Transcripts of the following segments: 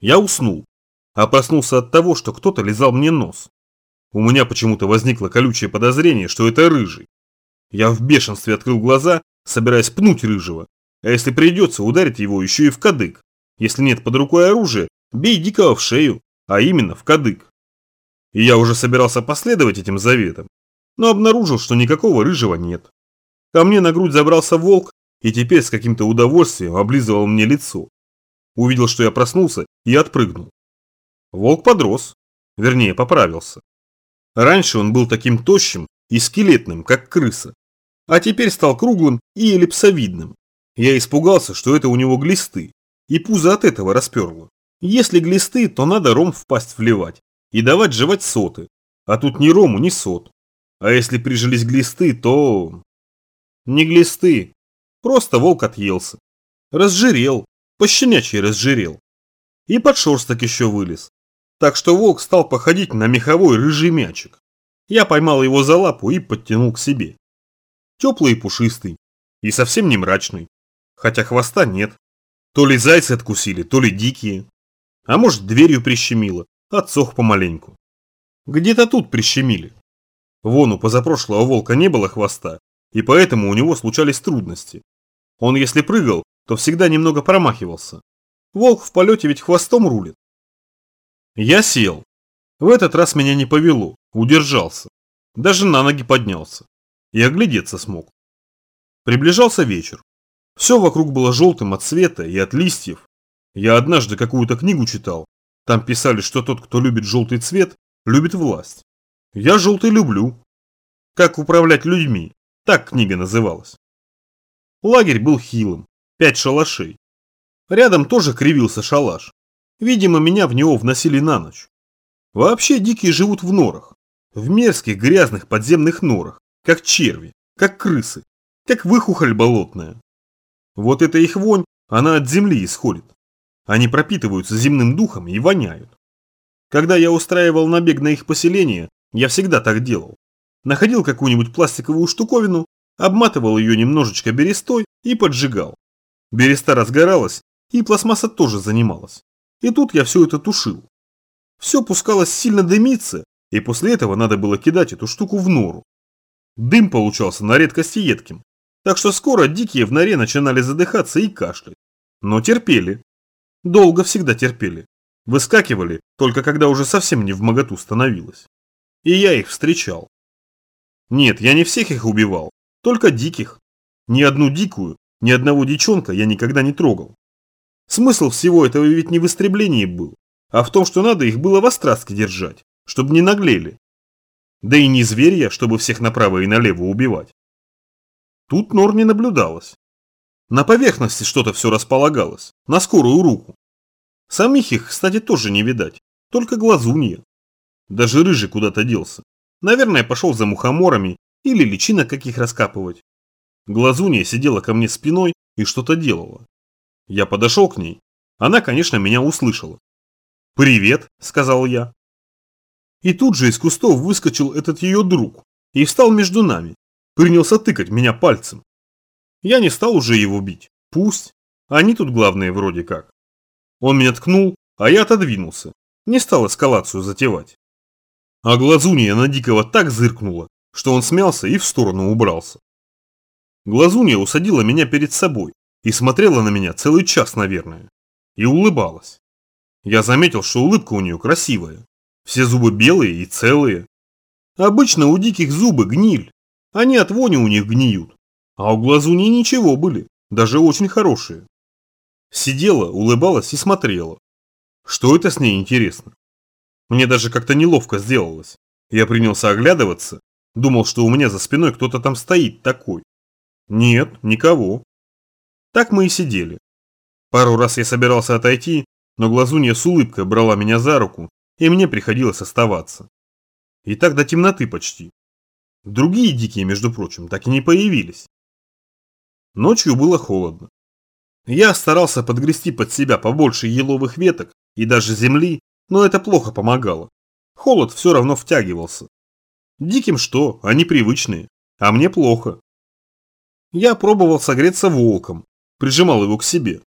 Я уснул, а проснулся от того, что кто-то лизал мне нос. У меня почему-то возникло колючее подозрение, что это рыжий. Я в бешенстве открыл глаза, собираясь пнуть рыжего, а если придется, ударить его еще и в кадык. Если нет под рукой оружия, бей дикого в шею, а именно в кадык. И я уже собирался последовать этим заветам, но обнаружил, что никакого рыжего нет. Ко мне на грудь забрался волк и теперь с каким-то удовольствием облизывал мне лицо. Увидел, что я проснулся и отпрыгнул. Волк подрос, вернее поправился. Раньше он был таким тощим и скелетным, как крыса, а теперь стал круглым и эллипсовидным. Я испугался, что это у него глисты, и пузо от этого расперло. Если глисты, то надо ром в пасть вливать и давать жевать соты, а тут ни рому, ни сот. А если прижились глисты, то... Не глисты, просто волк отъелся. Разжирел, пощенячий разжирел. И подшерсток еще вылез. Так что волк стал походить на меховой рыжий мячик. Я поймал его за лапу и подтянул к себе. Теплый и пушистый. И совсем не мрачный. Хотя хвоста нет. То ли зайцы откусили, то ли дикие. А может дверью прищемило, отсох помаленьку. Где-то тут прищемили. Вон у позапрошлого волка не было хвоста, и поэтому у него случались трудности. Он если прыгал, то всегда немного промахивался. Волк в полете ведь хвостом рулит. Я сел. В этот раз меня не повело, удержался. Даже на ноги поднялся. И оглядеться смог. Приближался вечер. Все вокруг было желтым от света и от листьев. Я однажды какую-то книгу читал. Там писали, что тот, кто любит желтый цвет, любит власть. Я желтый люблю. Как управлять людьми. Так книга называлась. Лагерь был хилым. Пять шалашей. Рядом тоже кривился шалаш. Видимо, меня в него вносили на ночь. Вообще дикие живут в норах. В мерзких грязных подземных норах. Как черви, как крысы, как выхухоль болотная. Вот эта их вонь, она от земли исходит. Они пропитываются земным духом и воняют. Когда я устраивал набег на их поселение, я всегда так делал. Находил какую-нибудь пластиковую штуковину, обматывал ее немножечко берестой и поджигал. Береста разгоралась, и пластмасса тоже занималась. И тут я все это тушил. Все пускалось сильно дымиться, и после этого надо было кидать эту штуку в нору. Дым получался на редкость едким, так что скоро дикие в норе начинали задыхаться и кашлять. Но терпели. Долго всегда терпели. Выскакивали, только когда уже совсем не в моготу становилось. И я их встречал. Нет, я не всех их убивал, только диких. Ни одну дикую, ни одного дичонка я никогда не трогал. Смысл всего этого ведь не в истреблении был, а в том, что надо их было в острастке держать, чтобы не наглели. Да и не зверья, чтобы всех направо и налево убивать. Тут нор не наблюдалось. На поверхности что-то все располагалось, на скорую руку. Самих их, кстати, тоже не видать, только глазунья. Даже рыжий куда-то делся. Наверное, пошел за мухоморами или личинок каких раскапывать. Глазунья сидела ко мне спиной и что-то делала. Я подошел к ней. Она, конечно, меня услышала. «Привет», — сказал я. И тут же из кустов выскочил этот ее друг и встал между нами, принялся тыкать меня пальцем. Я не стал уже его бить, пусть, они тут главные вроде как. Он меня ткнул, а я отодвинулся, не стал эскалацию затевать. А глазунья на Дикого так зыркнула, что он смялся и в сторону убрался. Глазунья усадила меня перед собой и смотрела на меня целый час, наверное, и улыбалась. Я заметил, что улыбка у нее красивая, все зубы белые и целые. Обычно у диких зубы гниль, они от вони у них гниют, а у глазуни ничего были, даже очень хорошие. Сидела, улыбалась и смотрела. Что это с ней интересно? Мне даже как-то неловко сделалось. Я принялся оглядываться, думал, что у меня за спиной кто-то там стоит такой. Нет, никого. Так мы и сидели. Пару раз я собирался отойти, но глазунья с улыбкой брала меня за руку, и мне приходилось оставаться. И так до темноты почти. Другие дикие, между прочим, так и не появились. Ночью было холодно. Я старался подгрести под себя побольше еловых веток и даже земли, но это плохо помогало. Холод все равно втягивался. Диким что, они привычные, а мне плохо. Я пробовал согреться волком, прижимал его к себе,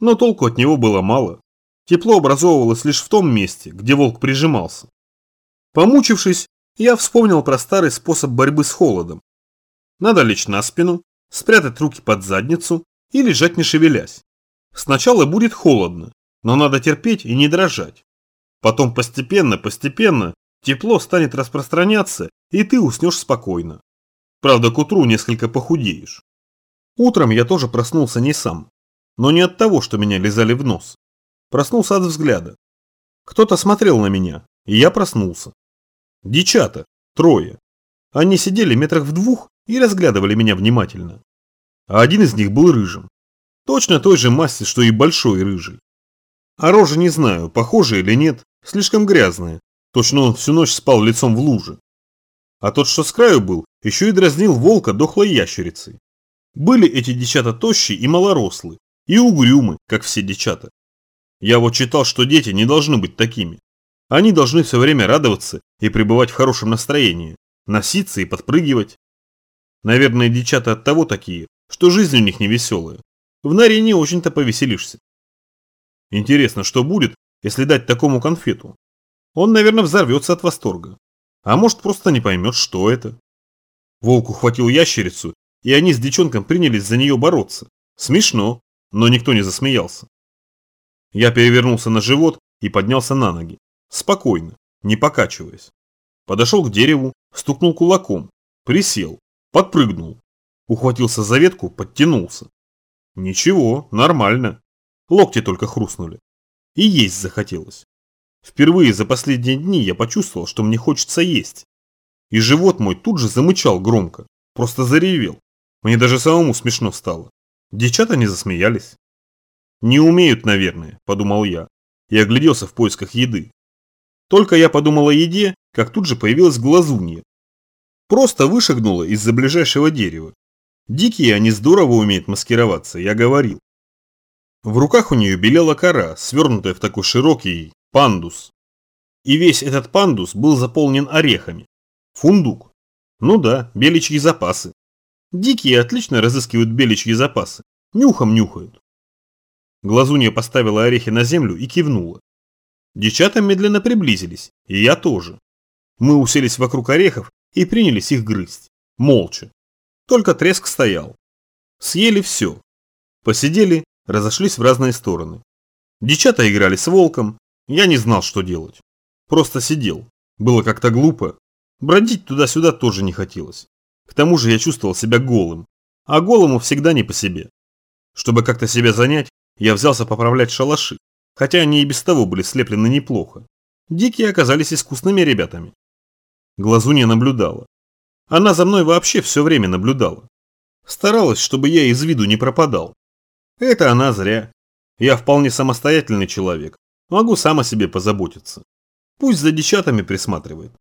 но толку от него было мало. Тепло образовывалось лишь в том месте, где волк прижимался. Помучившись, я вспомнил про старый способ борьбы с холодом. Надо лечь на спину, спрятать руки под задницу и лежать не шевелясь. Сначала будет холодно, но надо терпеть и не дрожать. Потом постепенно, постепенно тепло станет распространяться, и ты уснешь спокойно. Правда, к утру несколько похудеешь. Утром я тоже проснулся не сам, но не от того, что меня лизали в нос. Проснулся от взгляда. Кто-то смотрел на меня, и я проснулся. Дичата, трое. Они сидели метрах в двух и разглядывали меня внимательно. А один из них был рыжим. Точно той же масти, что и большой рыжий. А рожи не знаю, похожие или нет, слишком грязные. Точно он всю ночь спал лицом в луже. А тот, что с краю был, еще и дразнил волка дохлой ящерицей. Были эти дичата тощие и малорослые, и угрюмы, как все дичата. Я вот читал, что дети не должны быть такими. Они должны все время радоваться и пребывать в хорошем настроении, носиться и подпрыгивать. Наверное, дичата от того такие, что жизнь у них не веселая. В норе не очень-то повеселишься. Интересно, что будет, если дать такому конфету? Он, наверное, взорвется от восторга. А может, просто не поймет, что это. Волк ухватил ящерицу, и они с девчонком принялись за нее бороться. Смешно, но никто не засмеялся. Я перевернулся на живот и поднялся на ноги. Спокойно, не покачиваясь. Подошел к дереву, стукнул кулаком, присел, подпрыгнул. Ухватился за ветку, подтянулся. Ничего, нормально. Локти только хрустнули. И есть захотелось. Впервые за последние дни я почувствовал, что мне хочется есть. И живот мой тут же замычал громко, просто заревел. Мне даже самому смешно стало. Девчата не засмеялись. Не умеют, наверное, подумал я. И огляделся в поисках еды. Только я подумал о еде, как тут же появилась глазунья. Просто вышагнула из-за ближайшего дерева. Дикие они здорово умеют маскироваться, я говорил. В руках у нее белела кора, свернутая в такой широкий пандус. И весь этот пандус был заполнен орехами. Фундук. Ну да, беличьи запасы. Дикие отлично разыскивают беличьи запасы. Нюхом нюхают. Глазунья поставила орехи на землю и кивнула. Девчата медленно приблизились, и я тоже. Мы уселись вокруг орехов и принялись их грызть. Молча. Только треск стоял. Съели все. Посидели, разошлись в разные стороны. Девчата играли с волком, я не знал, что делать. Просто сидел. Было как-то глупо. Бродить туда-сюда тоже не хотелось. К тому же я чувствовал себя голым. А голому всегда не по себе. Чтобы как-то себя занять, я взялся поправлять шалаши, хотя они и без того были слеплены неплохо. Дикие оказались искусными ребятами. Глазунья наблюдала. Она за мной вообще все время наблюдала. Старалась, чтобы я из виду не пропадал. Это она зря. Я вполне самостоятельный человек. Могу сам о себе позаботиться. Пусть за дичатами присматривает.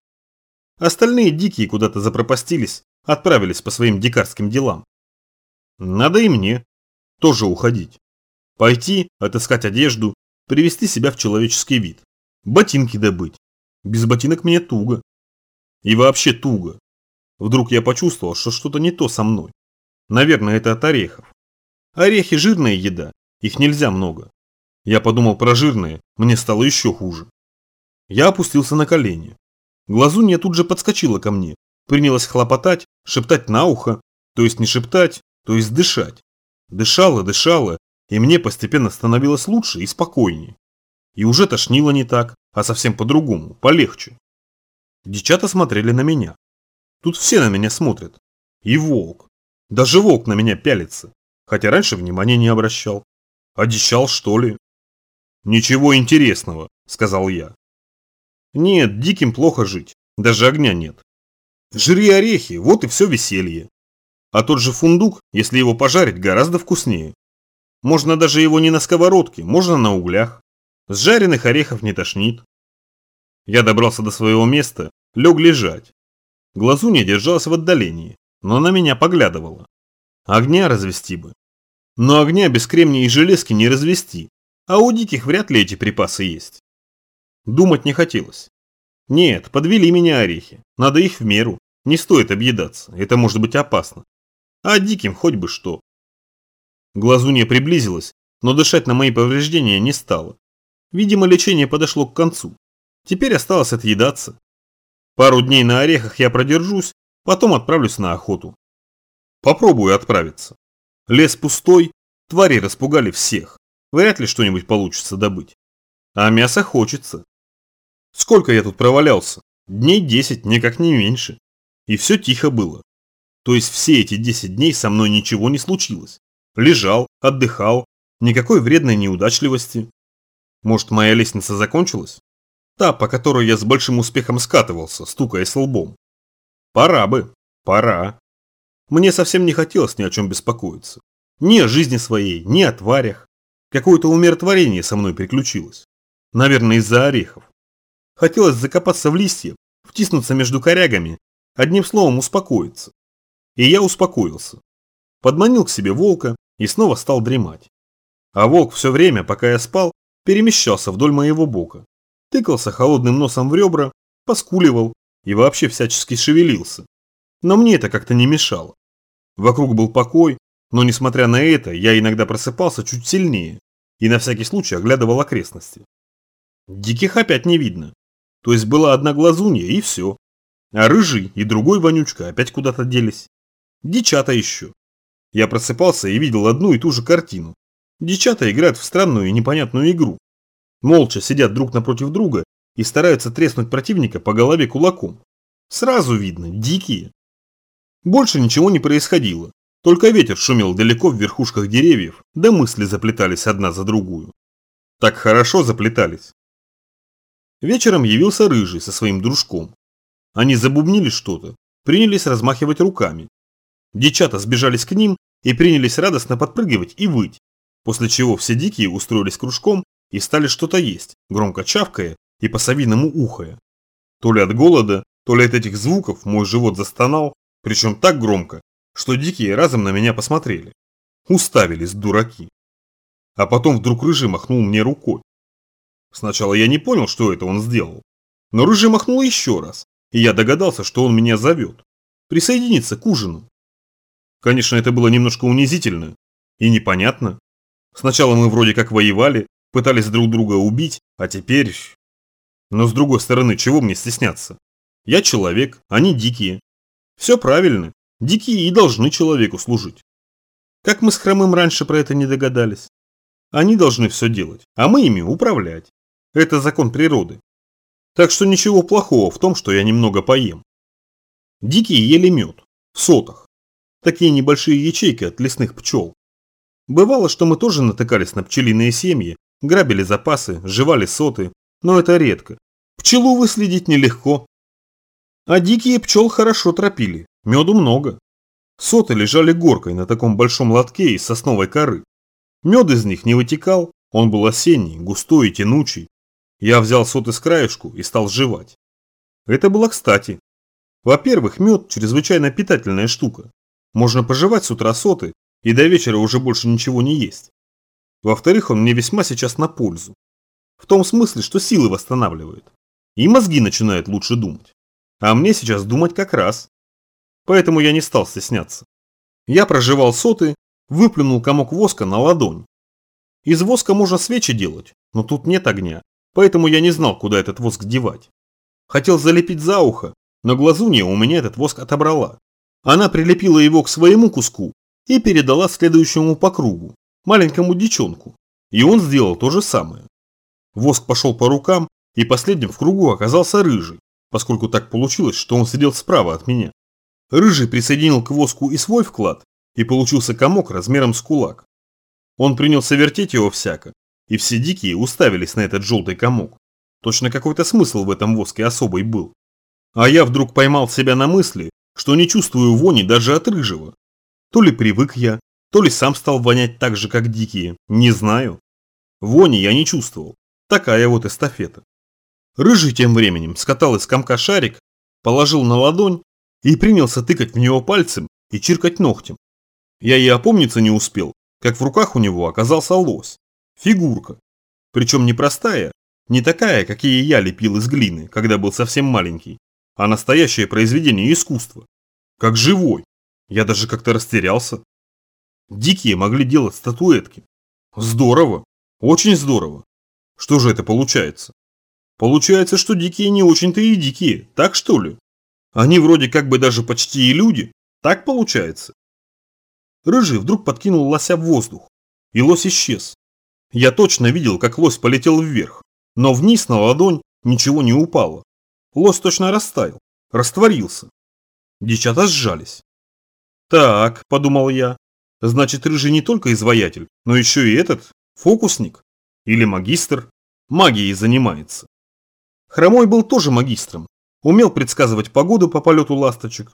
Остальные дикие куда-то запропастились, отправились по своим дикарским делам. Надо и мне тоже уходить. Пойти, отыскать одежду, привести себя в человеческий вид. Ботинки добыть. Без ботинок мне туго. И вообще туго. Вдруг я почувствовал, что что-то не то со мной. Наверное, это от орехов. Орехи – жирная еда, их нельзя много. Я подумал про жирные, мне стало еще хуже. Я опустился на колени. Глазунья тут же подскочила ко мне, принялась хлопотать, шептать на ухо, то есть не шептать, то есть дышать. Дышала, дышала, и мне постепенно становилось лучше и спокойнее. И уже тошнило не так, а совсем по-другому, полегче. Девчата смотрели на меня. Тут все на меня смотрят. И волк. Даже волк на меня пялится, хотя раньше внимания не обращал. Одещал, что ли? Ничего интересного, сказал я. Нет, диким плохо жить, даже огня нет. Жри орехи, вот и все веселье. А тот же фундук, если его пожарить, гораздо вкуснее. Можно даже его не на сковородке, можно на углях. С жареных орехов не тошнит. Я добрался до своего места, лег лежать. Глазунья держалась в отдалении, но на меня поглядывала. Огня развести бы. Но огня без кремния и железки не развести, а у диких вряд ли эти припасы есть. Думать не хотелось. Нет, подвели меня орехи, надо их в меру, не стоит объедаться, это может быть опасно. А диким хоть бы что. Глазунья приблизилась, но дышать на мои повреждения не стала. Видимо, лечение подошло к концу. Теперь осталось отъедаться. Пару дней на орехах я продержусь, потом отправлюсь на охоту. Попробую отправиться. Лес пустой, твари распугали всех. Вряд ли что-нибудь получится добыть. А мяса хочется. Сколько я тут провалялся? Дней 10, никак не меньше. И все тихо было. То есть все эти 10 дней со мной ничего не случилось. Лежал, отдыхал, никакой вредной неудачливости. Может, моя лестница закончилась? Та, по которой я с большим успехом скатывался, стукаясь лбом. Пора бы, пора. Мне совсем не хотелось ни о чем беспокоиться. Ни о жизни своей, ни о тварях. Какое-то умиротворение со мной приключилось. Наверное, из-за орехов. Хотелось закопаться в листья, втиснуться между корягами, одним словом успокоиться. И я успокоился. Подманил к себе волка и снова стал дремать. А волк все время, пока я спал, перемещался вдоль моего бока, тыкался холодным носом в ребра, поскуливал и вообще всячески шевелился. Но мне это как-то не мешало. Вокруг был покой, но несмотря на это, я иногда просыпался чуть сильнее и на всякий случай оглядывал окрестности. Диких опять не видно. То есть была одна глазунья и все. А рыжий и другой вонючка опять куда-то делись. Дичата еще. Я просыпался и видел одну и ту же картину. Дичата играют в странную и непонятную игру. Молча сидят друг напротив друга и стараются треснуть противника по голове кулаком. Сразу видно, дикие. Больше ничего не происходило. Только ветер шумел далеко в верхушках деревьев, да мысли заплетались одна за другую. Так хорошо заплетались. Вечером явился Рыжий со своим дружком. Они забубнили что-то, принялись размахивать руками. Дичата сбежались к ним и принялись радостно подпрыгивать и выть, после чего все дикие устроились кружком и стали что-то есть, громко чавкая и по-совиному ухая. То ли от голода, то ли от этих звуков мой живот застонал, причем так громко, что дикие разом на меня посмотрели. Уставились, дураки. А потом вдруг Рыжий махнул мне рукой. Сначала я не понял, что это он сделал. Но Рыжий махнул еще раз, и я догадался, что он меня зовет. Присоединиться к ужину. Конечно, это было немножко унизительно и непонятно. Сначала мы вроде как воевали, пытались друг друга убить, а теперь... Но с другой стороны, чего мне стесняться? Я человек, они дикие. Все правильно, дикие и должны человеку служить. Как мы с Хромым раньше про это не догадались? Они должны все делать, а мы ими управлять. Это закон природы. Так что ничего плохого в том, что я немного поем. Дикие ели мед. В сотах. Такие небольшие ячейки от лесных пчел. Бывало, что мы тоже натыкались на пчелиные семьи, грабили запасы, жевали соты, но это редко. Пчелу выследить нелегко. А дикие пчел хорошо тропили, меду много. Соты лежали горкой на таком большом лотке из сосновой коры. Мед из них не вытекал, он был осенний, густой и тянучий. Я взял соты с краешку и стал жевать. Это было кстати. Во-первых, мед – чрезвычайно питательная штука. Можно пожевать с утра соты и до вечера уже больше ничего не есть. Во-вторых, он мне весьма сейчас на пользу. В том смысле, что силы восстанавливает. И мозги начинают лучше думать. А мне сейчас думать как раз. Поэтому я не стал стесняться. Я прожевал соты, выплюнул комок воска на ладонь. Из воска можно свечи делать, но тут нет огня, поэтому я не знал, куда этот воск девать. Хотел залепить за ухо, но глазунья у меня этот воск отобрала. Она прилепила его к своему куску и передала следующему по кругу, маленькому дичонку, и он сделал то же самое. Воск пошел по рукам, и последним в кругу оказался рыжий, поскольку так получилось, что он сидел справа от меня. Рыжий присоединил к воску и свой вклад, и получился комок размером с кулак. Он принялся вертеть его всяко, и все дикие уставились на этот желтый комок. Точно какой-то смысл в этом воске особый был. А я вдруг поймал себя на мысли, что не чувствую вони даже от рыжего. То ли привык я, то ли сам стал вонять так же, как дикие, не знаю. Вони я не чувствовал. Такая вот эстафета. Рыжий тем временем скатал из комка шарик, положил на ладонь и принялся тыкать в него пальцем и чиркать ногтем. Я и опомниться не успел, как в руках у него оказался лось. Фигурка. Причем не простая, не такая, какие я лепил из глины, когда был совсем маленький, а настоящее произведение искусства. Как живой. Я даже как-то растерялся. Дикие могли делать статуэтки. Здорово. Очень здорово. Что же это получается? Получается, что дикие не очень-то и дикие, так что ли? Они вроде как бы даже почти и люди, так получается? Рыжий вдруг подкинул лося в воздух, и лось исчез. Я точно видел, как лось полетел вверх, но вниз на ладонь ничего не упало. Лось точно растаял, растворился. Дичата сжались. «Так», – подумал я, – «значит, Рыжий не только изваятель, но еще и этот, фокусник или магистр, магией занимается». Хромой был тоже магистром, умел предсказывать погоду по полету ласточек,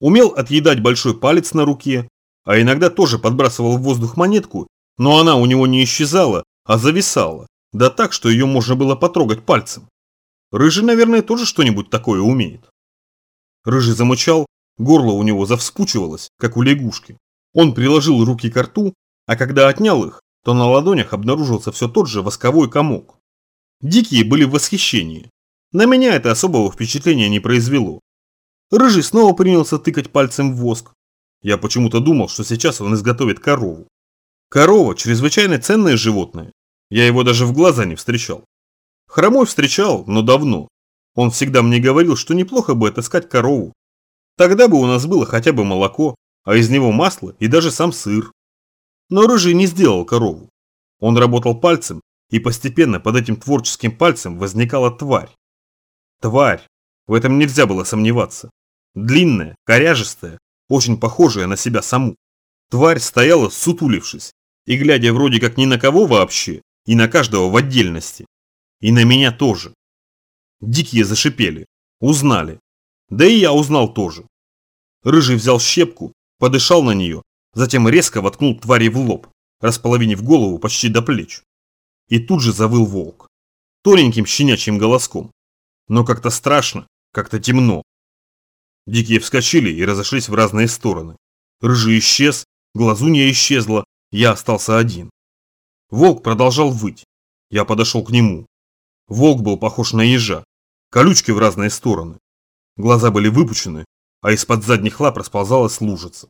умел отъедать большой палец на руке, а иногда тоже подбрасывал в воздух монетку, но она у него не исчезала, а зависала, да так, что ее можно было потрогать пальцем. Рыжий, наверное, тоже что-нибудь такое умеет. Рыжий замычал, горло у него завспучивалось, как у лягушки. Он приложил руки к рту, а когда отнял их, то на ладонях обнаружился все тот же восковой комок. Дикие были в восхищении. На меня это особого впечатления не произвело. Рыжий снова принялся тыкать пальцем в воск. Я почему-то думал, что сейчас он изготовит корову. Корова – чрезвычайно ценное животное. Я его даже в глаза не встречал. Хромой встречал, но давно. Он всегда мне говорил, что неплохо бы отыскать корову. Тогда бы у нас было хотя бы молоко, а из него масло и даже сам сыр. Но Рыжий не сделал корову. Он работал пальцем, и постепенно под этим творческим пальцем возникала тварь. Тварь. В этом нельзя было сомневаться. Длинная, коряжестая, очень похожая на себя саму. Тварь стояла сутулившись и глядя вроде как ни на кого вообще, и на каждого в отдельности. И на меня тоже. Дикие зашипели, узнали. Да и я узнал тоже. Рыжий взял щепку, подышал на нее, затем резко воткнул твари в лоб, располовинив голову почти до плеч. И тут же завыл волк. Тоненьким щенячьим голоском. Но как-то страшно, как-то темно. Дикие вскочили и разошлись в разные стороны. Рыжий исчез, глазунья исчезла, я остался один. Волк продолжал выть. Я подошел к нему. Волк был похож на ежа. Колючки в разные стороны. Глаза были выпучены, а из-под задних лап расползалась лужица.